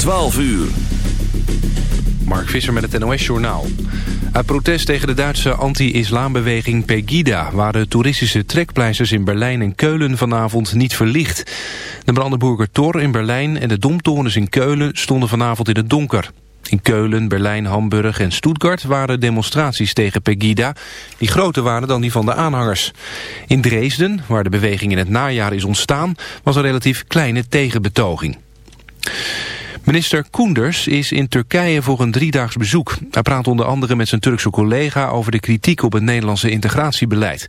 12 uur. Mark Visser met het NOS-journaal. Uit protest tegen de Duitse anti-islambeweging Pegida... waren toeristische trekpleisters in Berlijn en Keulen vanavond niet verlicht. De Brandenburger Tor in Berlijn en de Domtorens in Keulen stonden vanavond in het donker. In Keulen, Berlijn, Hamburg en Stuttgart waren demonstraties tegen Pegida... die groter waren dan die van de aanhangers. In Dresden, waar de beweging in het najaar is ontstaan... was een relatief kleine tegenbetoging. Minister Koenders is in Turkije voor een driedaags bezoek. Hij praat onder andere met zijn Turkse collega over de kritiek op het Nederlandse integratiebeleid.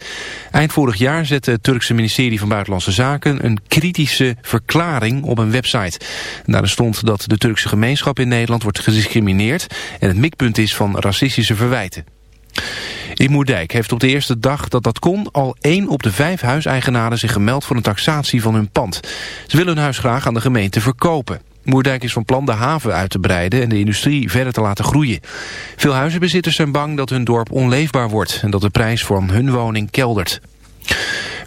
Eind vorig jaar zette het Turkse ministerie van Buitenlandse Zaken een kritische verklaring op een website. Daarin stond dat de Turkse gemeenschap in Nederland wordt gediscrimineerd en het mikpunt is van racistische verwijten. In Moerdijk heeft op de eerste dag dat dat kon al één op de vijf huiseigenaren zich gemeld voor een taxatie van hun pand. Ze willen hun huis graag aan de gemeente verkopen. Moerdijk is van plan de haven uit te breiden en de industrie verder te laten groeien. Veel huizenbezitters zijn bang dat hun dorp onleefbaar wordt en dat de prijs voor hun woning keldert.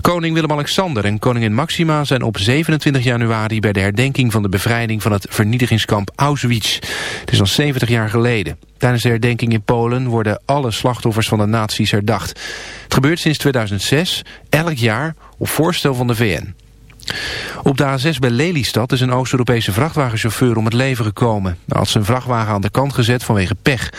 Koning Willem-Alexander en koningin Maxima zijn op 27 januari bij de herdenking van de bevrijding van het vernietigingskamp Auschwitz. Het is al 70 jaar geleden. Tijdens de herdenking in Polen worden alle slachtoffers van de nazi's herdacht. Het gebeurt sinds 2006, elk jaar op voorstel van de VN. Op de A6 bij Lelystad is een Oost-Europese vrachtwagenchauffeur om het leven gekomen. Hij had zijn vrachtwagen aan de kant gezet vanwege pech.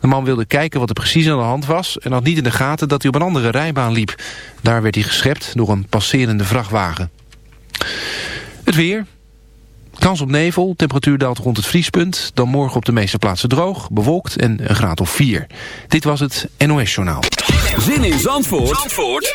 De man wilde kijken wat er precies aan de hand was... en had niet in de gaten dat hij op een andere rijbaan liep. Daar werd hij geschept door een passerende vrachtwagen. Het weer. Kans op nevel, temperatuur daalt rond het vriespunt. Dan morgen op de meeste plaatsen droog, bewolkt en een graad of 4. Dit was het NOS Journaal. Zin in Zandvoort, Zandvoort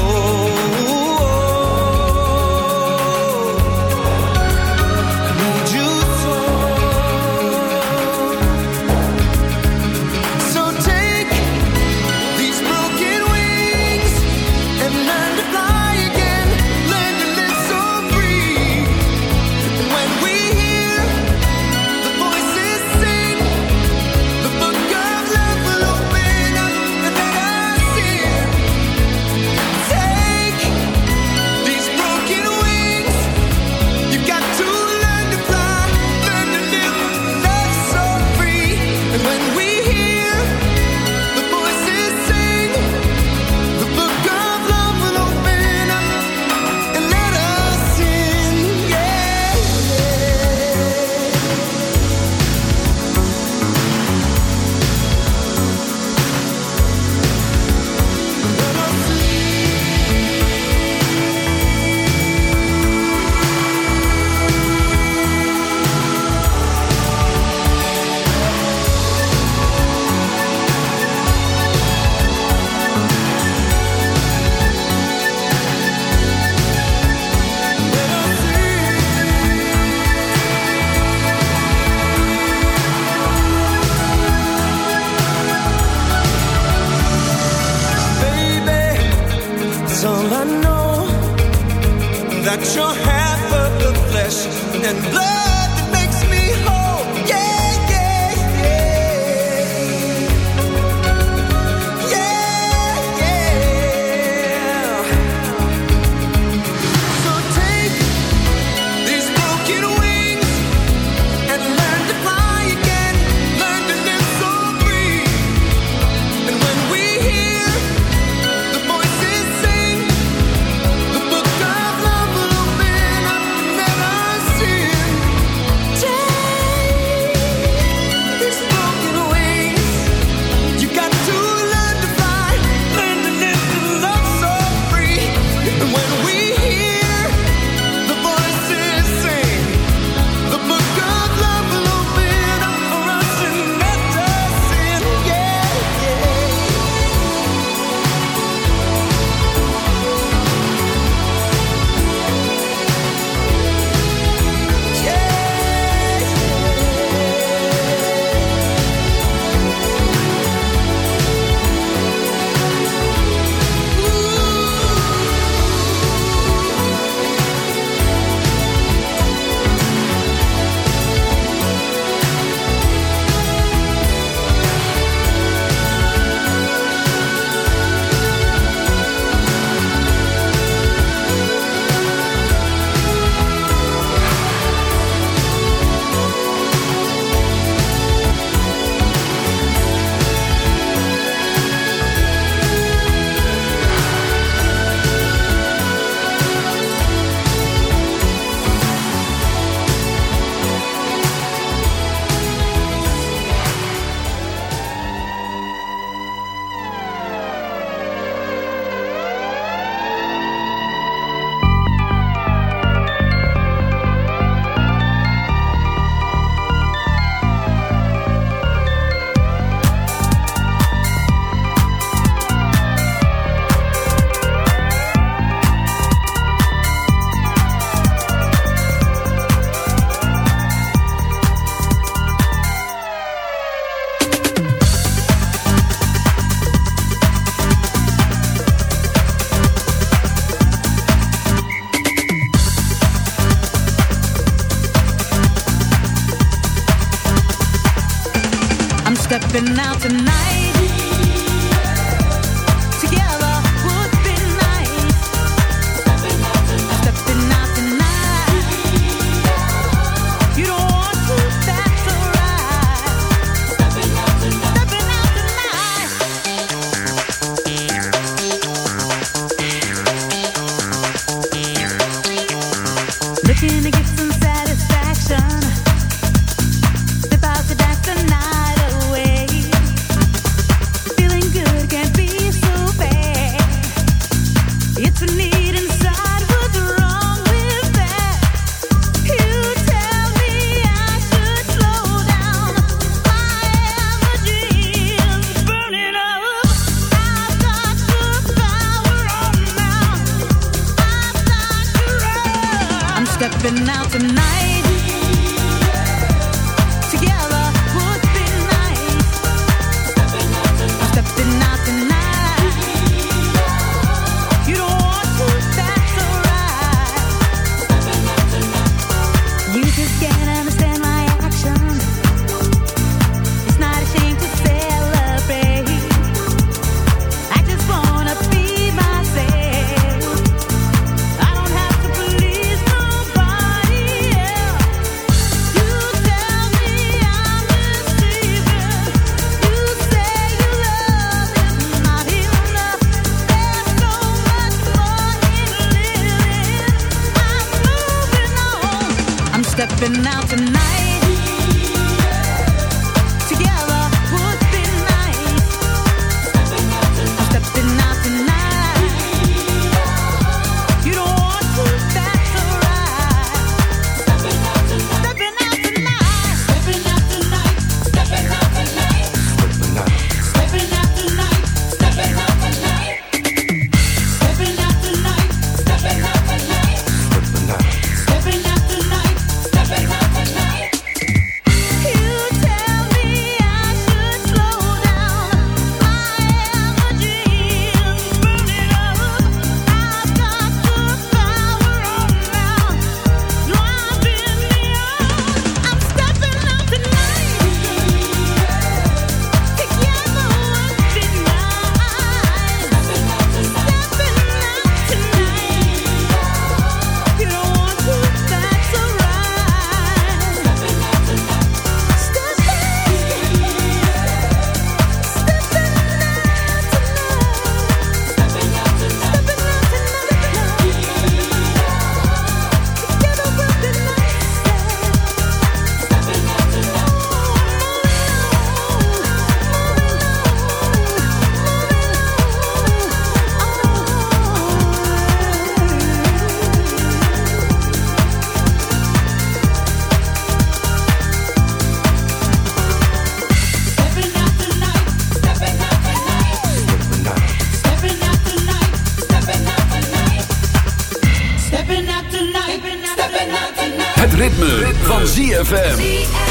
ZFM.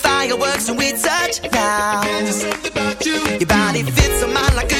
fireworks when we touch now. There's something about you. Your body fits on mine like a